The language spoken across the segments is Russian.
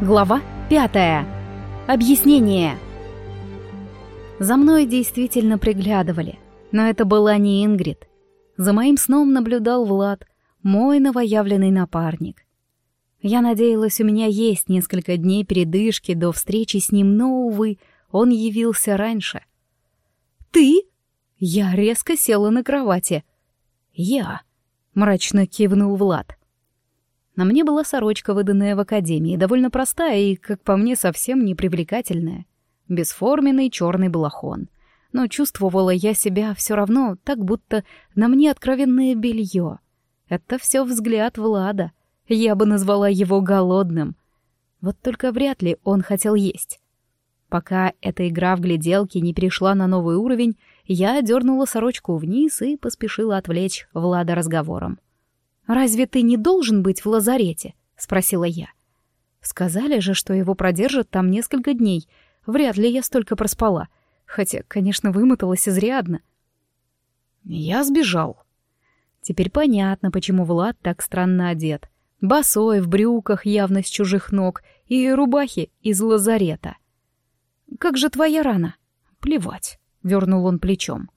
Глава пятая. Объяснение. За мной действительно приглядывали, но это была не Ингрид. За моим сном наблюдал Влад, мой новоявленный напарник. Я надеялась, у меня есть несколько дней передышки до встречи с ним, но, увы, он явился раньше. «Ты?» Я резко села на кровати. «Я», — мрачно кивнул Влад. На мне была сорочка, выданная в академии, довольно простая и, как по мне, совсем не привлекательная. Бесформенный черный балахон. Но чувствовала я себя все равно, так будто на мне откровенное белье. Это все взгляд Влада. Я бы назвала его голодным. Вот только вряд ли он хотел есть. Пока эта игра в гляделки не перешла на новый уровень, я дернула сорочку вниз и поспешила отвлечь Влада разговором. «Разве ты не должен быть в лазарете?» — спросила я. Сказали же, что его продержат там несколько дней. Вряд ли я столько проспала. Хотя, конечно, вымоталась изрядно. Я сбежал. Теперь понятно, почему Влад так странно одет. Босой, в брюках, явно с чужих ног, и рубахе из лазарета. «Как же твоя рана?» «Плевать», — вернул он плечом.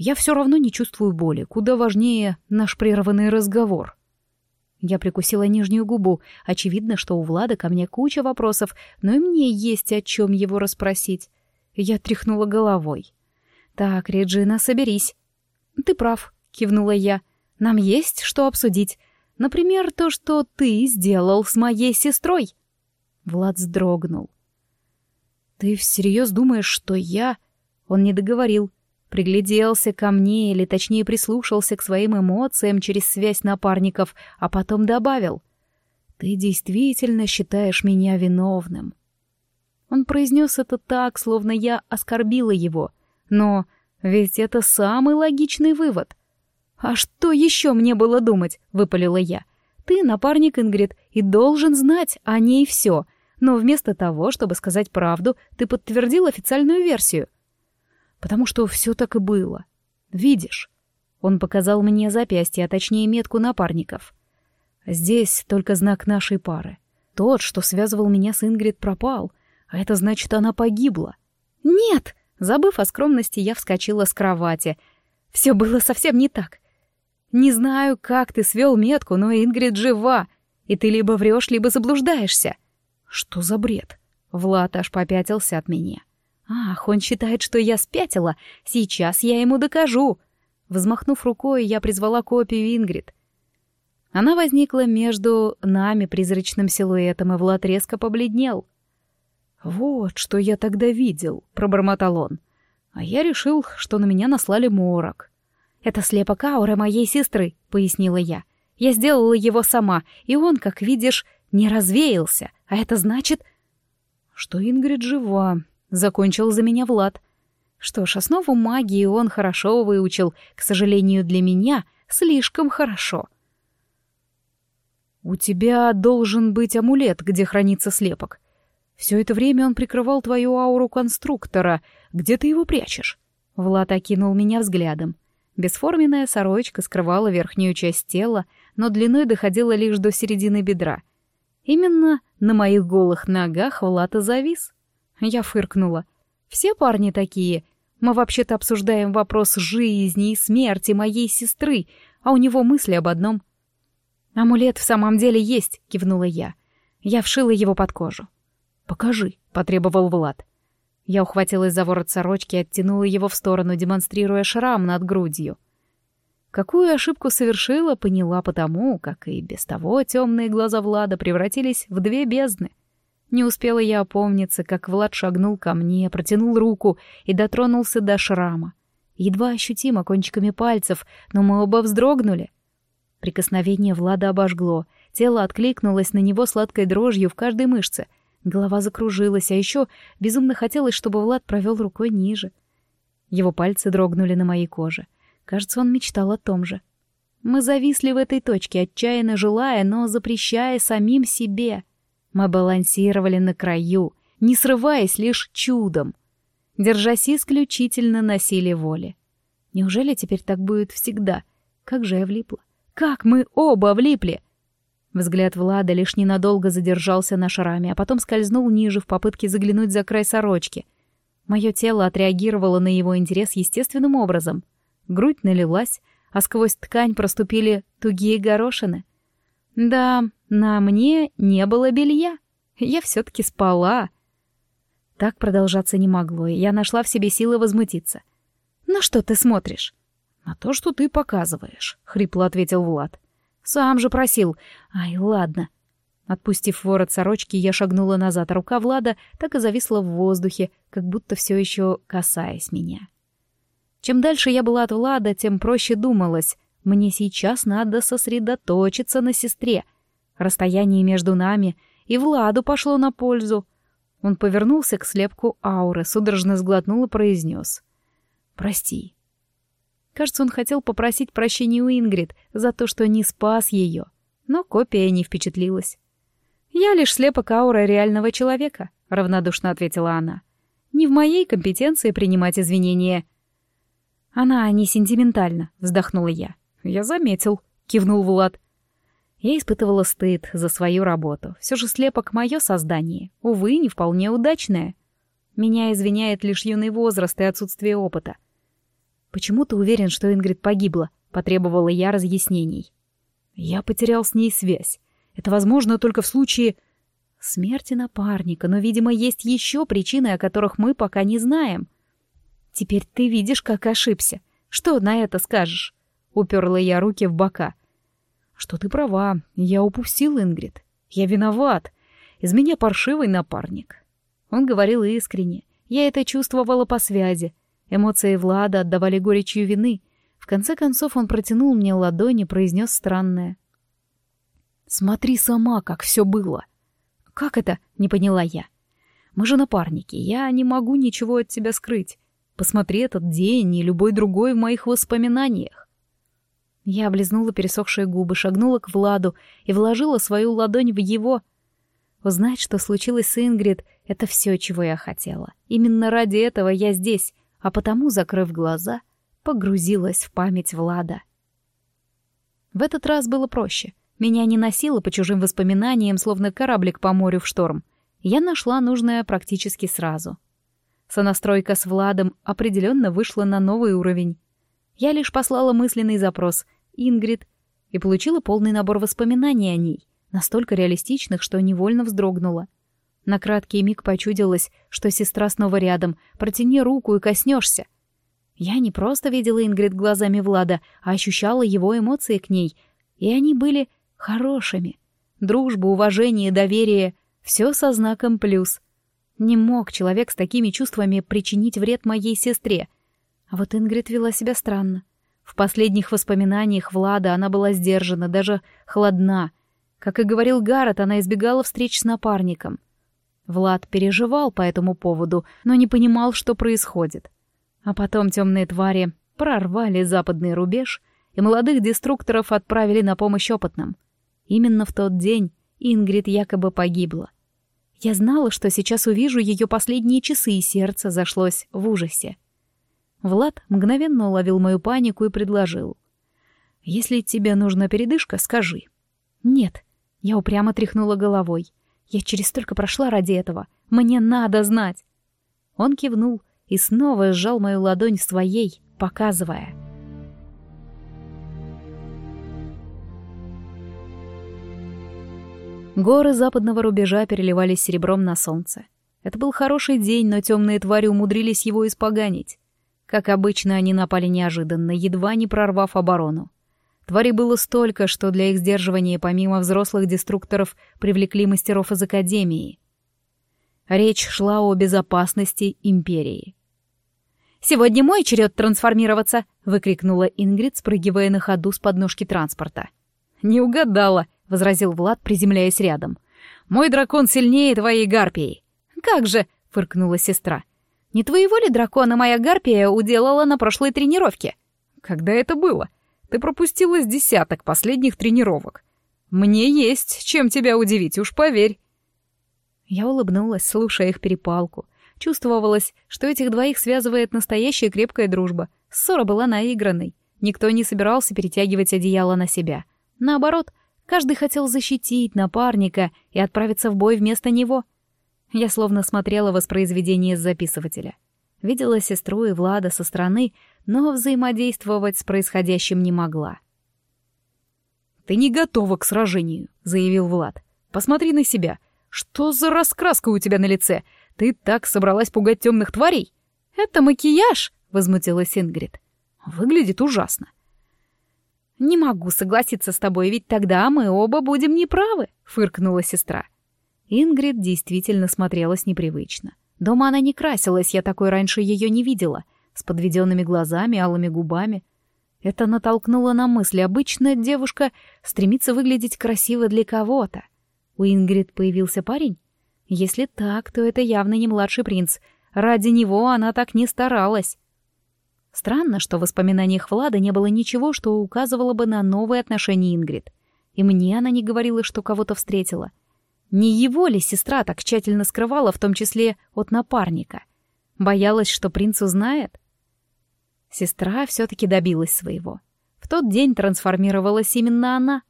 Я все равно не чувствую боли, куда важнее наш прерванный разговор. Я прикусила нижнюю губу. Очевидно, что у Влада ко мне куча вопросов, но и мне есть о чем его расспросить. Я тряхнула головой. «Так, Реджина, соберись». «Ты прав», — кивнула я. «Нам есть что обсудить. Например, то, что ты сделал с моей сестрой». Влад вздрогнул. «Ты всерьез думаешь, что я...» Он не договорил. Пригляделся ко мне, или точнее прислушался к своим эмоциям через связь напарников, а потом добавил. «Ты действительно считаешь меня виновным». Он произнес это так, словно я оскорбила его. Но ведь это самый логичный вывод. «А что еще мне было думать?» — выпалила я. «Ты напарник Ингрид и должен знать о ней все. Но вместо того, чтобы сказать правду, ты подтвердил официальную версию потому что все так и было. Видишь?» Он показал мне запястье, а точнее метку напарников. «Здесь только знак нашей пары. Тот, что связывал меня с Ингрид, пропал, а это значит, она погибла». «Нет!» Забыв о скромности, я вскочила с кровати. Все было совсем не так. «Не знаю, как ты свел метку, но Ингрид жива, и ты либо врешь, либо заблуждаешься». «Что за бред?» Влад аж попятился от меня. «Ах, он считает, что я спятила. Сейчас я ему докажу». Взмахнув рукой, я призвала копию Ингрид. Она возникла между нами призрачным силуэтом, и Влад резко побледнел. «Вот что я тогда видел», — пробормотал он. «А я решил, что на меня наслали морок». «Это слепок ауры моей сестры», — пояснила я. «Я сделала его сама, и он, как видишь, не развеялся, а это значит...» «Что Ингрид жива», Закончил за меня Влад. Что ж, основу магии он хорошо выучил, к сожалению, для меня слишком хорошо. «У тебя должен быть амулет, где хранится слепок. Все это время он прикрывал твою ауру конструктора. Где ты его прячешь?» Влад окинул меня взглядом. Бесформенная сорочка скрывала верхнюю часть тела, но длиной доходила лишь до середины бедра. Именно на моих голых ногах Влад и завис. Я фыркнула. «Все парни такие. Мы вообще-то обсуждаем вопрос жизни и смерти моей сестры, а у него мысли об одном». «Амулет в самом деле есть», — кивнула я. Я вшила его под кожу. «Покажи», — потребовал Влад. Я ухватилась за ворот сорочки и оттянула его в сторону, демонстрируя шрам над грудью. Какую ошибку совершила, поняла потому, как и без того темные глаза Влада превратились в две бездны. Не успела я опомниться, как Влад шагнул ко мне, протянул руку и дотронулся до шрама. Едва ощутимо кончиками пальцев, но мы оба вздрогнули. Прикосновение Влада обожгло, тело откликнулось на него сладкой дрожью в каждой мышце. Голова закружилась, а еще безумно хотелось, чтобы Влад провел рукой ниже. Его пальцы дрогнули на моей коже. Кажется, он мечтал о том же. Мы зависли в этой точке, отчаянно желая, но запрещая самим себе. Мы балансировали на краю, не срываясь лишь чудом, держась исключительно на силе воли. Неужели теперь так будет всегда? Как же я влипла? Как мы оба влипли? Взгляд Влада лишь ненадолго задержался на шраме, а потом скользнул ниже в попытке заглянуть за край сорочки. Мое тело отреагировало на его интерес естественным образом. Грудь налилась, а сквозь ткань проступили тугие горошины. Да, на мне не было белья. Я все-таки спала. Так продолжаться не могло, и я нашла в себе силы возмутиться. «На что ты смотришь?» «На то, что ты показываешь», — хрипло ответил Влад. «Сам же просил. Ай, ладно». Отпустив ворот сорочки, я шагнула назад, а рука Влада так и зависла в воздухе, как будто все еще касаясь меня. Чем дальше я была от Влада, тем проще думалось. Мне сейчас надо сосредоточиться на сестре. Расстояние между нами и Владу пошло на пользу. Он повернулся к слепку ауры, судорожно сглотнул и произнес. «Прости». Кажется, он хотел попросить прощения у Ингрид за то, что не спас ее, но копия не впечатлилась. «Я лишь слепок ауры реального человека», — равнодушно ответила она. «Не в моей компетенции принимать извинения». «Она не сентиментальна», — вздохнула я. «Я заметил», — кивнул Влад. Я испытывала стыд за свою работу. Все же слепок — мое создание. Увы, не вполне удачное. Меня извиняет лишь юный возраст и отсутствие опыта. «Почему ты уверен, что Ингрид погибла?» — потребовала я разъяснений. «Я потерял с ней связь. Это возможно только в случае...» «Смерти напарника, но, видимо, есть еще причины, о которых мы пока не знаем». «Теперь ты видишь, как ошибся. Что на это скажешь?» Уперла я руки в бока что ты права, я упустил Ингрид. Я виноват. Из меня паршивый напарник. Он говорил искренне. Я это чувствовала по связи. Эмоции Влада отдавали горечью вины. В конце концов он протянул мне ладони и произнес странное. «Смотри сама, как все было». «Как это?» — не поняла я. «Мы же напарники, я не могу ничего от тебя скрыть. Посмотри этот день и любой другой в моих воспоминаниях. Я облизнула пересохшие губы, шагнула к Владу и вложила свою ладонь в его. Узнать, что случилось с Ингрид, — это все, чего я хотела. Именно ради этого я здесь, а потому, закрыв глаза, погрузилась в память Влада. В этот раз было проще. Меня не носило по чужим воспоминаниям, словно кораблик по морю в шторм. Я нашла нужное практически сразу. Сонастройка с Владом определенно вышла на новый уровень. Я лишь послала мысленный запрос — Ингрид, и получила полный набор воспоминаний о ней, настолько реалистичных, что невольно вздрогнула. На краткий миг почудилось, что сестра снова рядом, протяни руку и коснешься. Я не просто видела Ингрид глазами Влада, а ощущала его эмоции к ней, и они были хорошими. Дружба, уважение, доверие — все со знаком плюс. Не мог человек с такими чувствами причинить вред моей сестре. А вот Ингрид вела себя странно. В последних воспоминаниях Влада она была сдержана, даже холодна. Как и говорил Гаррет, она избегала встреч с напарником. Влад переживал по этому поводу, но не понимал, что происходит. А потом темные твари прорвали западный рубеж, и молодых деструкторов отправили на помощь опытным. Именно в тот день Ингрид якобы погибла. Я знала, что сейчас увижу ее последние часы, и сердце зашлось в ужасе. Влад мгновенно уловил мою панику и предложил. «Если тебе нужна передышка, скажи». «Нет». Я упрямо тряхнула головой. «Я через столько прошла ради этого. Мне надо знать». Он кивнул и снова сжал мою ладонь своей, показывая. Горы западного рубежа переливались серебром на солнце. Это был хороший день, но темные твари умудрились его испоганить. Как обычно, они напали неожиданно, едва не прорвав оборону. Тварей было столько, что для их сдерживания помимо взрослых деструкторов привлекли мастеров из Академии. Речь шла о безопасности Империи. «Сегодня мой черед трансформироваться!» — выкрикнула Ингрид, спрыгивая на ходу с подножки транспорта. «Не угадала!» — возразил Влад, приземляясь рядом. «Мой дракон сильнее твоей гарпии!» «Как же!» — фыркнула сестра. Не твоего ли дракона моя гарпия уделала на прошлой тренировке? Когда это было? Ты пропустила с десяток последних тренировок. Мне есть чем тебя удивить, уж поверь. Я улыбнулась, слушая их перепалку. Чувствовалось, что этих двоих связывает настоящая крепкая дружба. Ссора была наигранной. Никто не собирался перетягивать одеяло на себя. Наоборот, Каждый хотел защитить напарника и отправиться в бой вместо него. Я словно смотрела воспроизведение с записывателя. Видела сестру и Влада со стороны, но взаимодействовать с происходящим не могла. «Ты не готова к сражению», — заявил Влад. «Посмотри на себя. Что за раскраска у тебя на лице? Ты так собралась пугать темных тварей?» «Это макияж», — возмутилась Ингрид. «Выглядит ужасно». «Не могу согласиться с тобой, ведь тогда мы оба будем неправы», — фыркнула сестра. Ингрид действительно смотрелась непривычно. Дома она не красилась, я такой раньше ее не видела, с подведенными глазами, алыми губами — это натолкнуло на мысль. Обычно девушка стремится выглядеть красиво для кого-то. У Ингрид появился парень? Если так, то это явно не младший принц. Ради него она так не старалась. Странно, что в воспоминаниях Влада не было ничего, что указывало бы на новые отношения Ингрид. И мне она не говорила, что кого-то встретила. Не его ли сестра так тщательно скрывала, в том числе от напарника? Боялась, что принц узнает? Сестра все-таки добилась своего. В тот день трансформировалась именно она.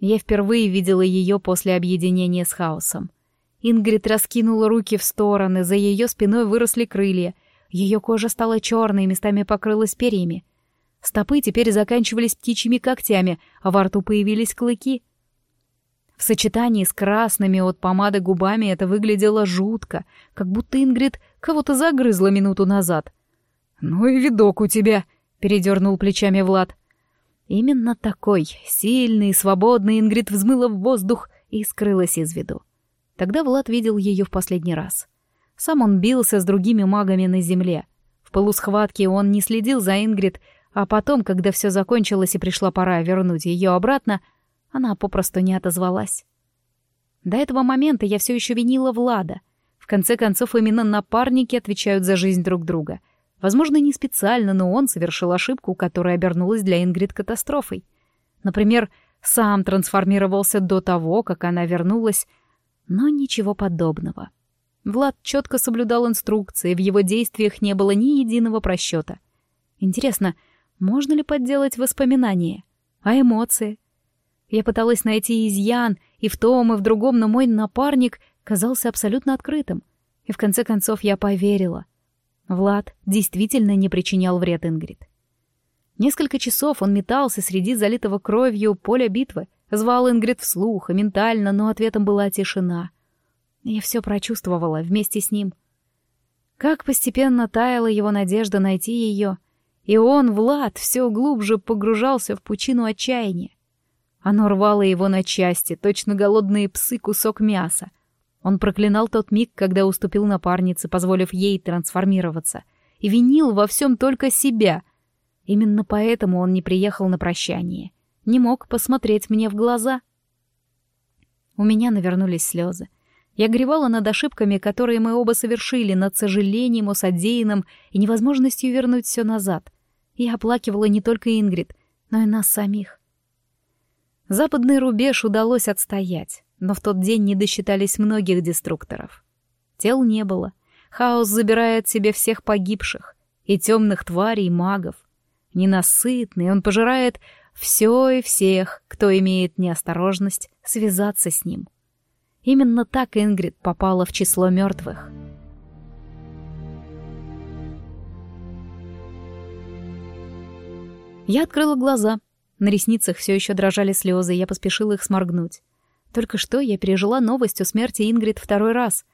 Я впервые видела ее после объединения с хаосом. Ингрид раскинула руки в стороны, за ее спиной выросли крылья. Ее кожа стала черной, местами покрылась перьями. Стопы теперь заканчивались птичьими когтями, а во рту появились клыки. В сочетании с красными от помады губами это выглядело жутко, как будто Ингрид кого-то загрызла минуту назад — «Ну и видок у тебя», — передернул плечами Влад. Именно такой, сильный и свободный, Ингрид взмыла в воздух и скрылась из виду. Тогда Влад видел ее в последний раз. Сам он бился с другими магами на земле. В полусхватке он не следил за Ингрид, а потом, когда все закончилось и пришла пора вернуть ее обратно, она попросту не отозвалась. До этого момента я все еще винила Влада. В конце концов, именно напарники отвечают за жизнь друг друга — Возможно, не специально, но он совершил ошибку, которая обернулась для Ингрид катастрофой. Например, сам трансформировался до того, как она вернулась, но ничего подобного. Влад четко соблюдал инструкции, в его действиях не было ни единого просчета. Интересно, можно ли подделать воспоминания? А эмоции? Я пыталась найти изъян и в том, и в другом, но мой напарник казался абсолютно открытым. И в конце концов я поверила. Влад действительно не причинял вред Ингрид. Несколько часов он метался среди залитого кровью поля битвы, звал Ингрид вслух и ментально, но ответом была тишина. Я все прочувствовала вместе с ним. Как постепенно таяла его надежда найти ее, и он, Влад, все глубже погружался в пучину отчаяния. Оно рвало его на части, точно голодные псы кусок мяса — он проклинал тот миг, когда уступил напарнице, позволив ей трансформироваться, и винил во всем только себя. Именно поэтому он не приехал на прощание. Не мог посмотреть мне в глаза. У меня навернулись слезы. Я гревала над ошибками, которые мы оба совершили, над сожалением о содеянном и невозможностью вернуть все назад. Я оплакивала не только Ингрид, но и нас самих. Западный рубеж удалось отстоять но в тот день не досчитались многих деструкторов. Тел не было. Хаос забирает себе всех погибших, и темных тварей, и магов. Ненасытный, он пожирает все и всех, кто имеет неосторожность связаться с ним. Именно так Ингрид попала в число мертвых. Я открыла глаза. На ресницах все еще дрожали слезы, я поспешила их сморгнуть. Только что я пережила новость о смерти Ингрид второй раз,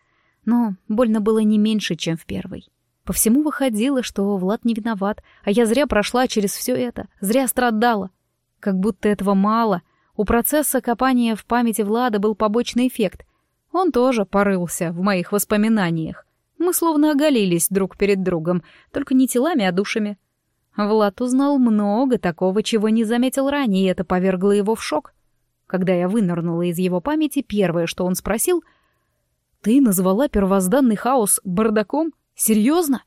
но больно было не меньше, чем в первый. По всему выходило, что Влад не виноват, а я зря прошла через все это, зря страдала. Как будто этого мало. У процесса копания в памяти Влада был побочный эффект. Он тоже порылся в моих воспоминаниях. Мы словно оголились друг перед другом, только не телами, а душами. Влад узнал много такого, чего не заметил ранее, и это повергло его в шок. Когда я вынырнула из его памяти, первое, что он спросил, «Ты назвала первозданный хаос бардаком? Серьезно?»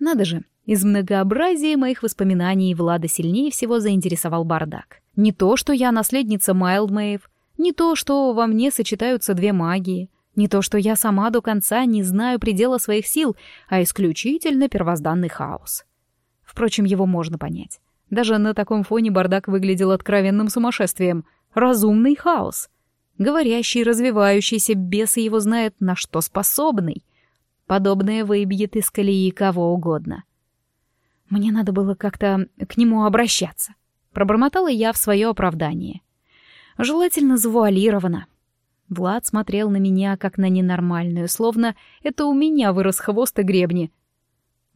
Надо же, из многообразия моих воспоминаний Влада сильнее всего заинтересовал бардак. Не то, что я наследница Майлдмейв, не то, что во мне сочетаются две магии, не то, что я сама до конца не знаю предела своих сил, а исключительно первозданный хаос. Впрочем, его можно понять. Даже на таком фоне бардак выглядел откровенным сумасшествием — разумный хаос. Говорящий, развивающийся, бес его знает, на что способный. Подобное выбьет из колеи кого угодно. Мне надо было как-то к нему обращаться. Пробормотала я в свое оправдание. Желательно завуалировано. Влад смотрел на меня, как на ненормальную, словно это у меня вырос хвост и гребни.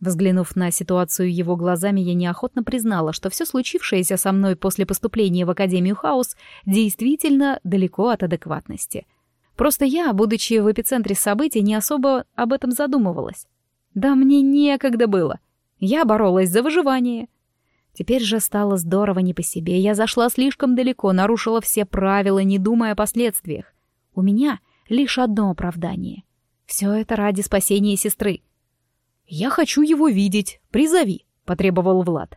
Взглянув на ситуацию его глазами, я неохотно признала, что все случившееся со мной после поступления в Академию Хаус действительно далеко от адекватности. Просто я, будучи в эпицентре событий, не особо об этом задумывалась. Да мне некогда было. Я боролась за выживание. Теперь же стало здорово не по себе. Я зашла слишком далеко, нарушила все правила, не думая о последствиях. У меня лишь одно оправдание. Все это ради спасения сестры. «Я хочу его видеть. Призови», — потребовал Влад.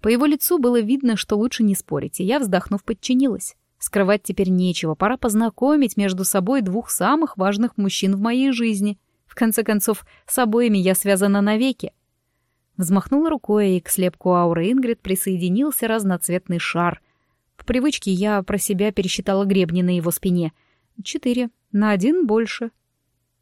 По его лицу было видно, что лучше не спорить, и я, вздохнув, подчинилась. Скрывать теперь нечего, пора познакомить между собой двух самых важных мужчин в моей жизни. В конце концов, с обоими я связана навеки. Взмахнула рукой, и к слепку ауры Ингрид присоединился разноцветный шар. По привычке я про себя пересчитала гребни на его спине. Четыре. На один больше.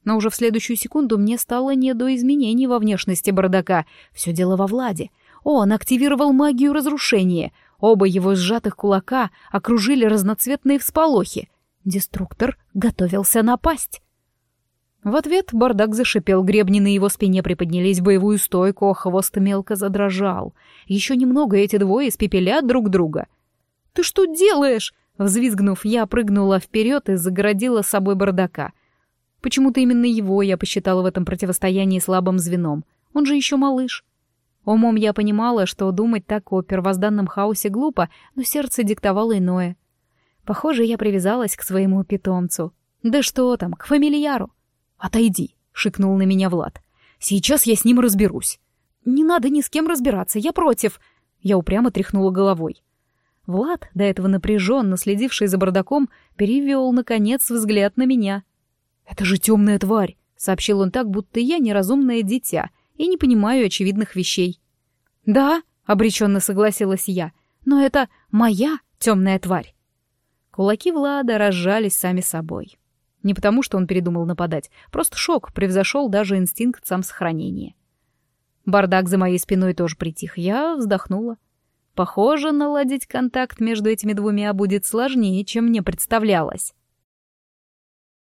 Но уже в следующую секунду мне стало не до изменений во внешности бардака. Все дело во Владе. Он активировал магию разрушения. Оба его сжатых кулака окружили разноцветные всполохи. Деструктор готовился напасть. В ответ бардак зашипел, гребни на его спине приподнялись в боевую стойку, а хвост мелко задрожал. Еще немного эти двое испепелят друг друга. «Ты что делаешь?» Взвизгнув, я прыгнула вперед и загородила собой бардака — Почему-то именно его я посчитала в этом противостоянии слабым звеном. Он же еще малыш. Умом я понимала, что думать так о первозданном хаосе глупо, но сердце диктовало иное. Похоже, я привязалась к своему питомцу. Да что там, к фамильяру. «Отойди», — шикнул на меня Влад. «Сейчас я с ним разберусь». «Не надо ни с кем разбираться, я против». Я упрямо тряхнула головой. Влад, до этого напряженно следивший за бардаком, перевел, наконец, взгляд на меня — «Это же темная тварь», — сообщил он так, будто я неразумное дитя и не понимаю очевидных вещей. «Да», — обреченно согласилась я, — «но это моя темная тварь». Кулаки Влада разжались сами собой. Не потому, что он передумал нападать, просто шок превзошел даже инстинкт самосохранения. Бардак за моей спиной тоже притих, я вздохнула. Похоже, наладить контакт между этими двумя будет сложнее, чем мне представлялось.